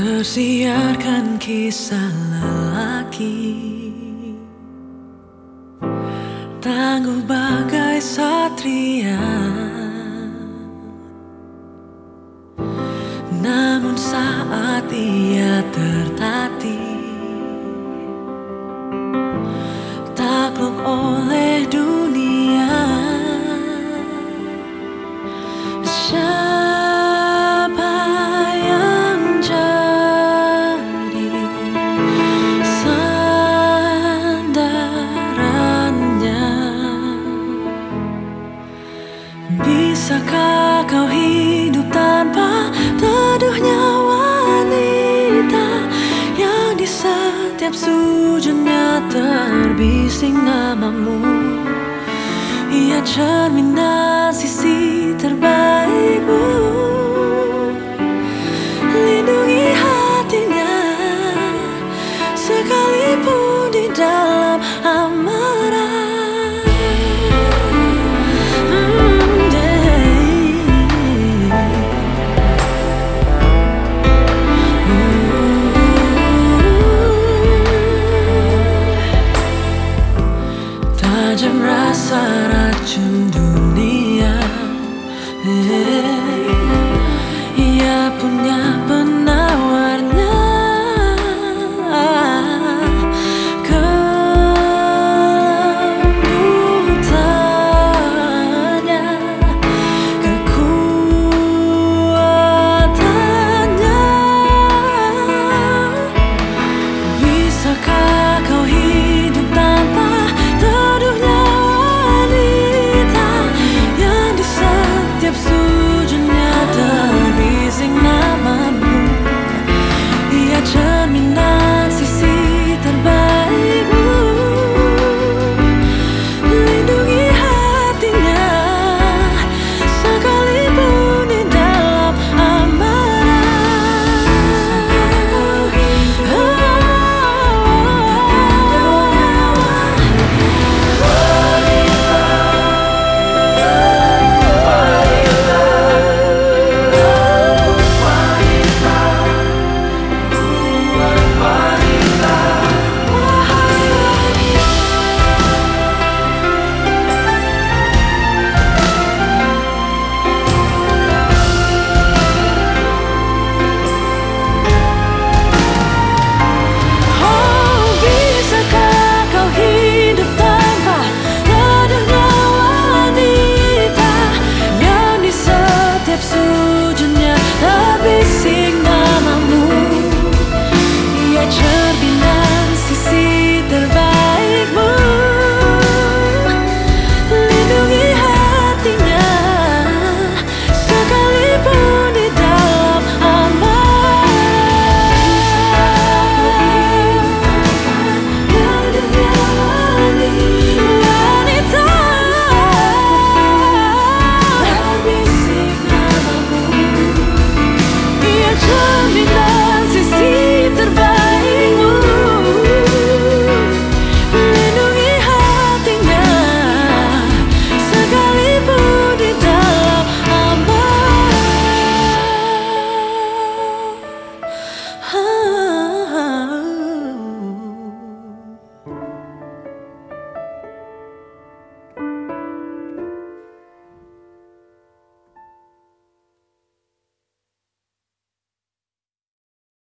Tersiarkan kisah lelaki. Tangguh bagai satria. Namun saat ia tertatih Takluk oleh dunia Bisakah kau hidup tanpa teduhnya wanita Yang di setiap sujudnya terbising namamu? Ia cerminan sisi Tajam rasa racun dunia